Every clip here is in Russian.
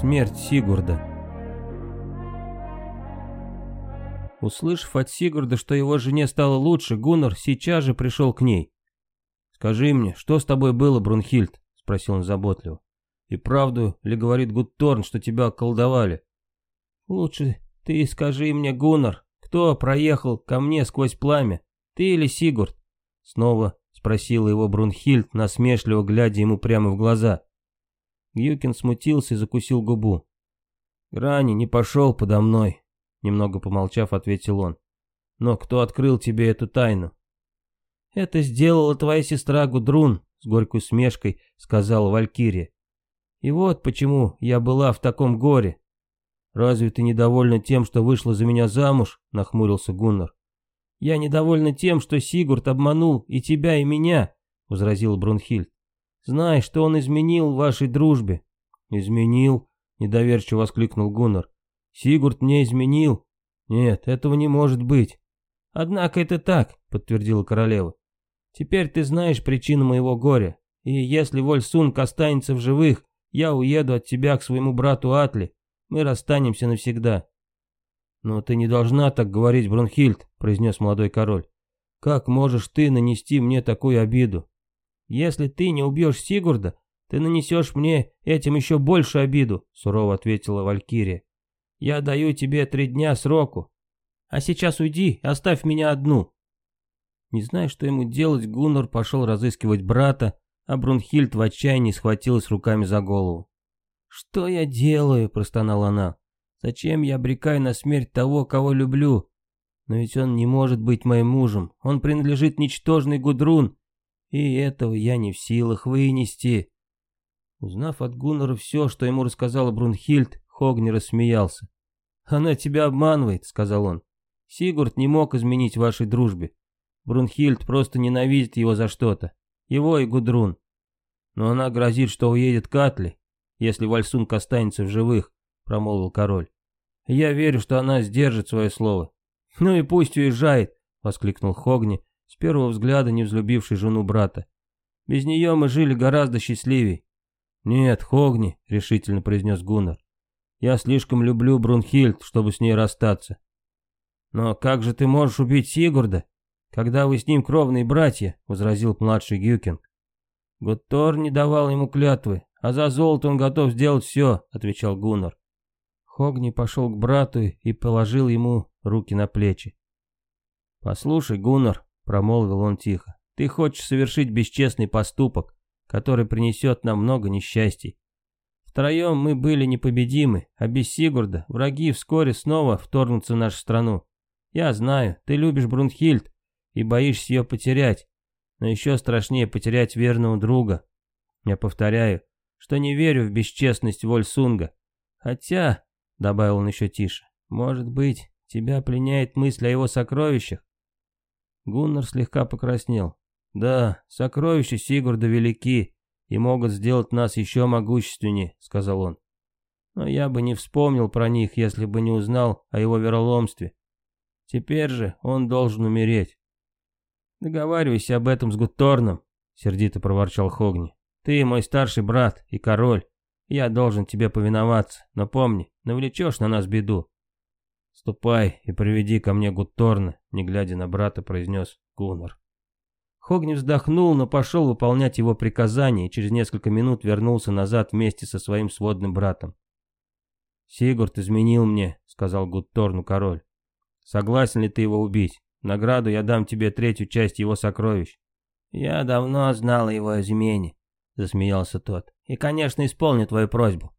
Смерть Сигурда. Услышав от Сигурда, что его жене стало лучше, Гуннар сейчас же пришел к ней. «Скажи мне, что с тобой было, Брунхильд?» — спросил он заботливо. «И правду ли говорит Гутторн, что тебя околдовали?» «Лучше ты скажи мне, Гуннар, кто проехал ко мне сквозь пламя, ты или Сигурд?» Снова спросила его Брунхильд, насмешливо глядя ему прямо в глаза. Гюкин смутился и закусил губу. «Грани не пошел подо мной», — немного помолчав, ответил он. «Но кто открыл тебе эту тайну?» «Это сделала твоя сестра Гудрун», — с горькой усмешкой сказала Валькирия. «И вот почему я была в таком горе». «Разве ты недовольна тем, что вышла за меня замуж?» — нахмурился Гуннар. «Я недовольна тем, что Сигурд обманул и тебя, и меня», — возразил Брунхильд. Знай, что он изменил вашей дружбе». «Изменил?» — недоверчиво воскликнул Гуннар. «Сигурд мне изменил? Нет, этого не может быть». «Однако это так», — подтвердила королева. «Теперь ты знаешь причину моего горя, и если Вольсунг останется в живых, я уеду от тебя к своему брату Атли. Мы расстанемся навсегда». «Но ты не должна так говорить, Брунхильд», — произнес молодой король. «Как можешь ты нанести мне такую обиду? «Если ты не убьешь Сигурда, ты нанесешь мне этим еще больше обиду», — сурово ответила Валькирия. «Я даю тебе три дня сроку. А сейчас уйди, оставь меня одну». Не зная, что ему делать, Гуннор пошел разыскивать брата, а Брунхильд в отчаянии схватилась руками за голову. «Что я делаю?» — простонала она. «Зачем я обрекаю на смерть того, кого люблю? Но ведь он не может быть моим мужем. Он принадлежит ничтожной Гудрун, и этого я не в силах вынести. Узнав от Гуннера все, что ему рассказала Брунхильд, Хогни рассмеялся. «Она тебя обманывает», — сказал он. «Сигурд не мог изменить вашей дружбе. Брунхильд просто ненавидит его за что-то. Его и Гудрун. Но она грозит, что уедет к Атли, если Вальсунг останется в живых», — промолвил король. «Я верю, что она сдержит свое слово». «Ну и пусть уезжает», — воскликнул Хогни, с первого взгляда не взлюбивший жену брата. Без нее мы жили гораздо счастливее. «Нет, Хогни», — решительно произнес Гуннар. «Я слишком люблю Брунхильд, чтобы с ней расстаться». «Но как же ты можешь убить Сигурда, когда вы с ним кровные братья?» — возразил младший Гюкинг. «Гуттор не давал ему клятвы, а за золото он готов сделать все», — отвечал Гуннар. Хогни пошел к брату и положил ему руки на плечи. «Послушай, Гуннар», Промолвил он тихо. Ты хочешь совершить бесчестный поступок, который принесет нам много несчастий. Втроем мы были непобедимы, а без Сигурда враги вскоре снова вторгнутся в нашу страну. Я знаю, ты любишь Брунхильд и боишься ее потерять, но еще страшнее потерять верного друга. Я повторяю, что не верю в бесчестность Вольсунга. Хотя, — добавил он еще тише, — может быть, тебя пленяет мысль о его сокровищах? Гуннар слегка покраснел. «Да, сокровища Сигурда велики и могут сделать нас еще могущественнее», — сказал он. «Но я бы не вспомнил про них, если бы не узнал о его вероломстве. Теперь же он должен умереть». «Договаривайся об этом с Гутторном», — сердито проворчал Хогни. «Ты мой старший брат и король. Я должен тебе повиноваться, но помни, навлечешь на нас беду. «Ступай и приведи ко мне Гутторна», — не глядя на брата, произнес Гуннар. Хогни вздохнул, но пошел выполнять его приказание и через несколько минут вернулся назад вместе со своим сводным братом. «Сигурд изменил мне», — сказал Гутторну король. «Согласен ли ты его убить? Награду я дам тебе третью часть его сокровищ». «Я давно знал о его измене», — засмеялся тот. «И, конечно, исполню твою просьбу.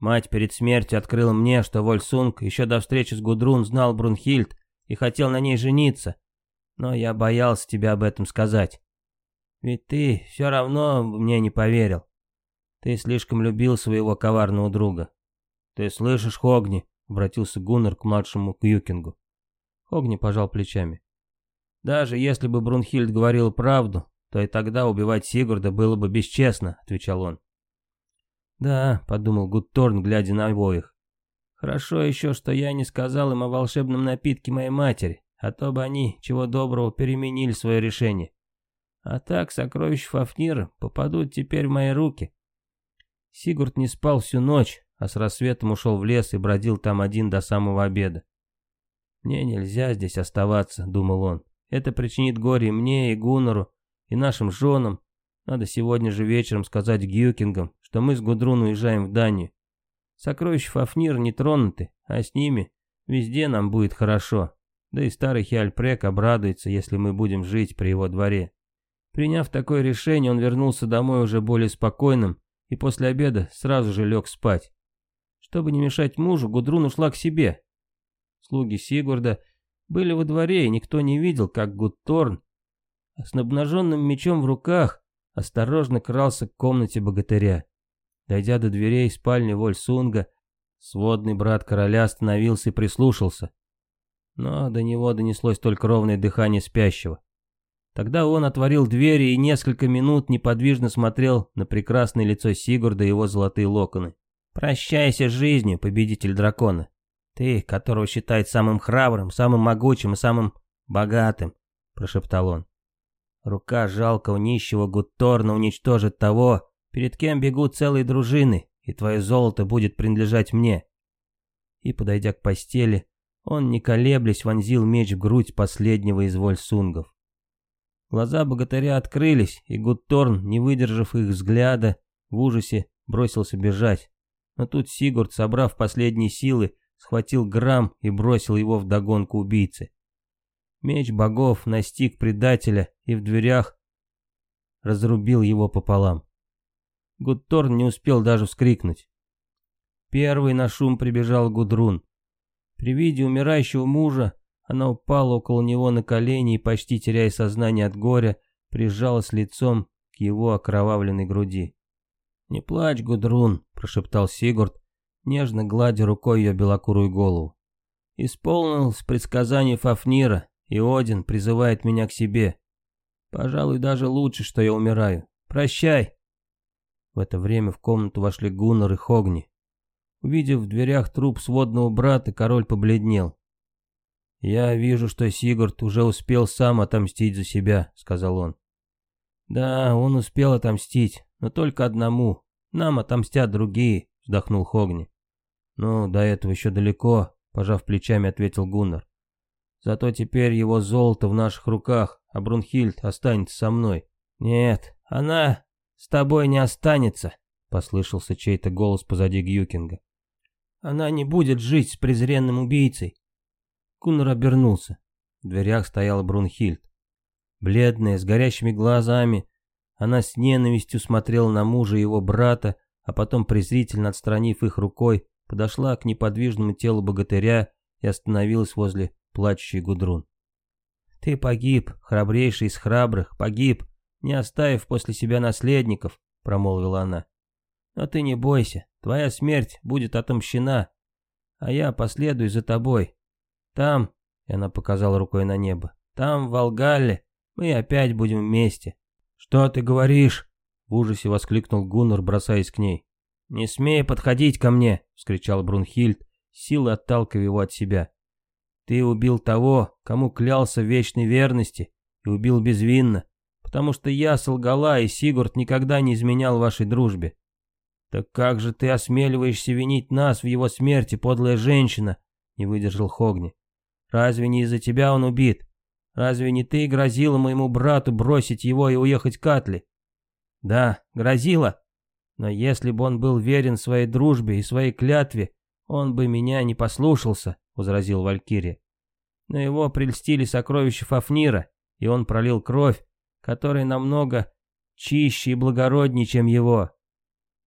Мать перед смертью открыла мне, что Вольсунг еще до встречи с Гудрун знал Брунхильд и хотел на ней жениться. Но я боялся тебе об этом сказать. Ведь ты все равно мне не поверил. Ты слишком любил своего коварного друга. Ты слышишь, Хогни? Обратился Гуннер к младшему Кьюкингу. Хогни пожал плечами. Даже если бы Брунхильд говорил правду, то и тогда убивать Сигурда было бы бесчестно, отвечал он. «Да», — подумал Гутторн, глядя на обоих. «Хорошо еще, что я не сказал им о волшебном напитке моей матери, а то бы они, чего доброго, переменили свое решение. А так сокровища Фафнира попадут теперь в мои руки». Сигурд не спал всю ночь, а с рассветом ушел в лес и бродил там один до самого обеда. «Мне нельзя здесь оставаться», — думал он. «Это причинит горе мне, и Гуннору, и нашим женам. Надо сегодня же вечером сказать Гюкингам, что мы с Гудрун уезжаем в Данию. Сокровища Фафнир не тронуты, а с ними везде нам будет хорошо. Да и старый Хиальпрек обрадуется, если мы будем жить при его дворе». Приняв такое решение, он вернулся домой уже более спокойным и после обеда сразу же лег спать. Чтобы не мешать мужу, Гудрун ушла к себе. Слуги Сигурда были во дворе, и никто не видел, как Гудторн с обнаженным мечом в руках осторожно крался к комнате богатыря. Дойдя до дверей спальни Вольсунга, сводный брат короля остановился и прислушался. Но до него донеслось только ровное дыхание спящего. Тогда он отворил двери и несколько минут неподвижно смотрел на прекрасное лицо Сигурда и его золотые локоны. «Прощайся с жизнью, победитель дракона. Ты, которого считает самым храбрым, самым могучим и самым богатым», — прошептал он. «Рука жалкого нищего Гутторна уничтожит того, перед кем бегут целые дружины, и твое золото будет принадлежать мне». И, подойдя к постели, он, не колеблясь, вонзил меч в грудь последнего из вольсунгов. Глаза богатыря открылись, и Гутторн, не выдержав их взгляда, в ужасе бросился бежать. Но тут Сигурд, собрав последние силы, схватил грамм и бросил его в догонку убийцы. Меч богов настиг предателя и в дверях разрубил его пополам. Гутторн не успел даже вскрикнуть. Первый на шум прибежал Гудрун. При виде умирающего мужа она упала около него на колени и, почти теряя сознание от горя, прижалась лицом к его окровавленной груди. «Не плачь, Гудрун», — прошептал Сигурд, нежно гладя рукой ее белокурую голову. «Исполнилось предсказание Фафнира, и Один призывает меня к себе. Пожалуй, даже лучше, что я умираю. Прощай!» В это время в комнату вошли Гуннар и Хогни. Увидев в дверях труп сводного брата, король побледнел. «Я вижу, что Сигурд уже успел сам отомстить за себя», — сказал он. «Да, он успел отомстить, но только одному. Нам отомстят другие», — вздохнул Хогни. «Ну, до этого еще далеко», — пожав плечами, ответил Гуннар. «Зато теперь его золото в наших руках, а Брунхильд останется со мной». «Нет, она с тобой не останется», — послышался чей-то голос позади Гюкинга. «Она не будет жить с презренным убийцей. Куннер обернулся. В дверях стояла Брунхильд. Бледная, с горящими глазами, она с ненавистью смотрела на мужа и его брата, а потом, презрительно отстранив их рукой, подошла к неподвижному телу богатыря и остановилась возле плачущей Гудрун. «Ты погиб, храбрейший из храбрых, погиб, не оставив после себя наследников», — промолвила она. «Но ты не бойся, твоя смерть будет отомщена, а я последую за тобой, там, и она показала рукой на небо, там, в Волгалле, мы опять будем вместе. Что ты говоришь? В ужасе воскликнул Гуннар, бросаясь к ней. «Не смей подходить ко мне!» — вскричал Брунхильд, силой отталкивая его от себя. «Ты убил того, кому клялся в вечной верности, и убил безвинно, потому что я солгала, и Сигурд никогда не изменял вашей дружбе. Так как же ты осмеливаешься винить нас в его смерти, подлая женщина?» — не выдержал Хогни. Разве не из-за тебя он убит? Разве не ты грозила моему брату бросить его и уехать к Атли? Да, грозила. Но если бы он был верен своей дружбе и своей клятве, он бы меня не послушался, возразил Валькирия. Но его прельстили сокровища Фафнира, и он пролил кровь, которая намного чище и благороднее, чем его.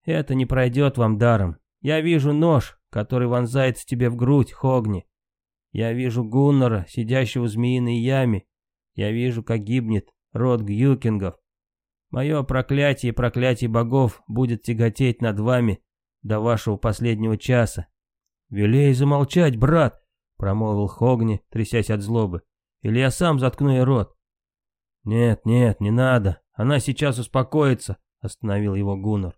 Это не пройдет вам даром. Я вижу нож, который вонзается тебе в грудь, Хогни. Я вижу Гуннора, сидящего в змеиной яме. Я вижу, как гибнет род Гюкингов. Мое проклятие и проклятие богов будет тяготеть над вами до вашего последнего часа. «Велей замолчать, брат!» — промолвил Хогни, трясясь от злобы. «Или я сам заткну ей рот?» «Нет, нет, не надо. Она сейчас успокоится», — остановил его Гуннор.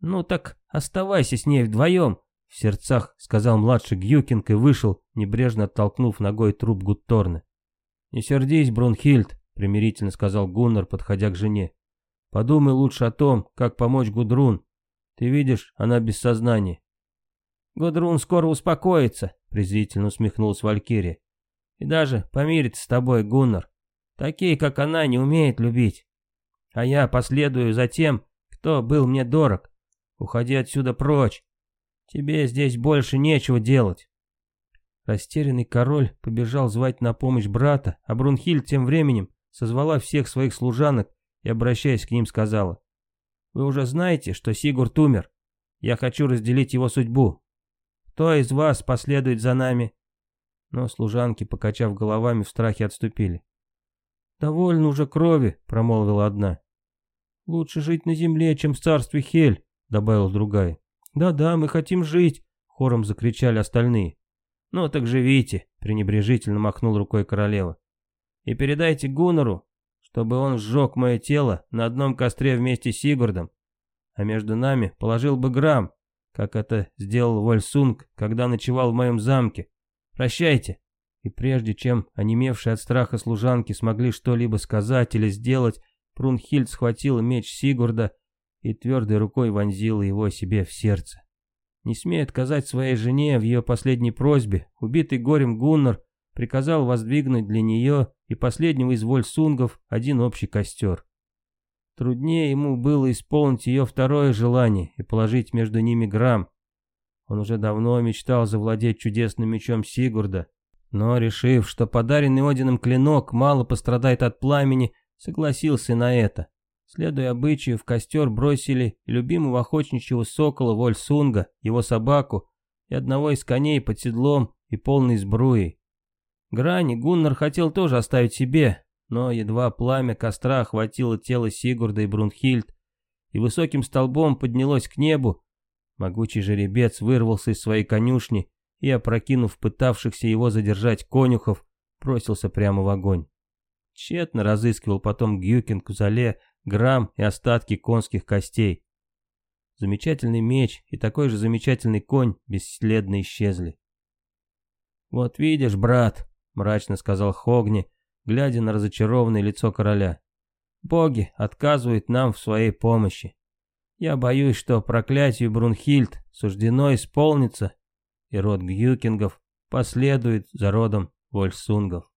«Ну так оставайся с ней вдвоем», в сердцах сказал младший Гюкинг и вышел, небрежно оттолкнув ногой труп Гутторна. «Не сердись, Брунхильд», — примирительно сказал Гуннар, подходя к жене. «Подумай лучше о том, как помочь Гудрун. Ты видишь, она без сознания. Гудрун скоро успокоится, презрительно усмехнулась Валькирия. И даже помирится с тобой, Гуннар. Такие, как она, не умеют любить. А я последую за тем, кто был мне дорог. Уходи отсюда прочь. Тебе здесь больше нечего делать. Растерянный король побежал звать на помощь брата, а Брунхиль тем временем созвала всех своих служанок и, обращаясь к ним, сказала. «Вы уже знаете, что Сигурд умер. Я хочу разделить его судьбу. Кто из вас последует за нами?» Но служанки, покачав головами, в страхе отступили. «Довольно уже крови», — промолвила одна. «Лучше жить на земле, чем в царстве Хель», — добавила другая. «Да-да, мы хотим жить», — хором закричали остальные. «Ну так живите», — пренебрежительно махнул рукой королева. «И передайте Гуннору, чтобы он сжег мое тело на одном костре вместе с Сигурдом, а между нами положил бы грамм, как это сделал Вольсунг, когда ночевал в моем замке. Прощайте». И прежде чем онемевшие от страха служанки смогли что-либо сказать или сделать, Прунхильд схватила меч Сигурда и твердой рукой вонзила его себе в сердце. Не смея отказать своей жене в ее последней просьбе, убитый горем Гуннар приказал воздвигнуть для нее и последнего из вольсунгов один общий костер. Труднее ему было исполнить ее второе желание и положить между ними грамм. Он уже давно мечтал завладеть чудесным мечом Сигурда, но, решив, что подаренный Одином клинок мало пострадает от пламени, согласился на это. Следуя обычаю, в костер бросили любимого охотничьего сокола Вольсунга, его собаку и одного из коней под седлом и полной сбруей. Грани Гуннар хотел тоже оставить себе, но едва пламя костра охватило тело Сигурда и Брунхильд, и высоким столбом поднялось к небу, могучий жеребец вырвался из своей конюшни и, опрокинув пытавшихся его задержать конюхов, бросился прямо в огонь. Тщетно разыскивал потом Гюкин в зале грамм и остатки конских костей. Замечательный меч и такой же замечательный конь бесследно исчезли. «Вот видишь, брат», — мрачно сказал Хогни, глядя на разочарованное лицо короля. «Боги отказывают нам в своей помощи. Я боюсь, что проклятию Брунхильд суждено исполниться, и род Гюкингов последует за родом Вольсунгов».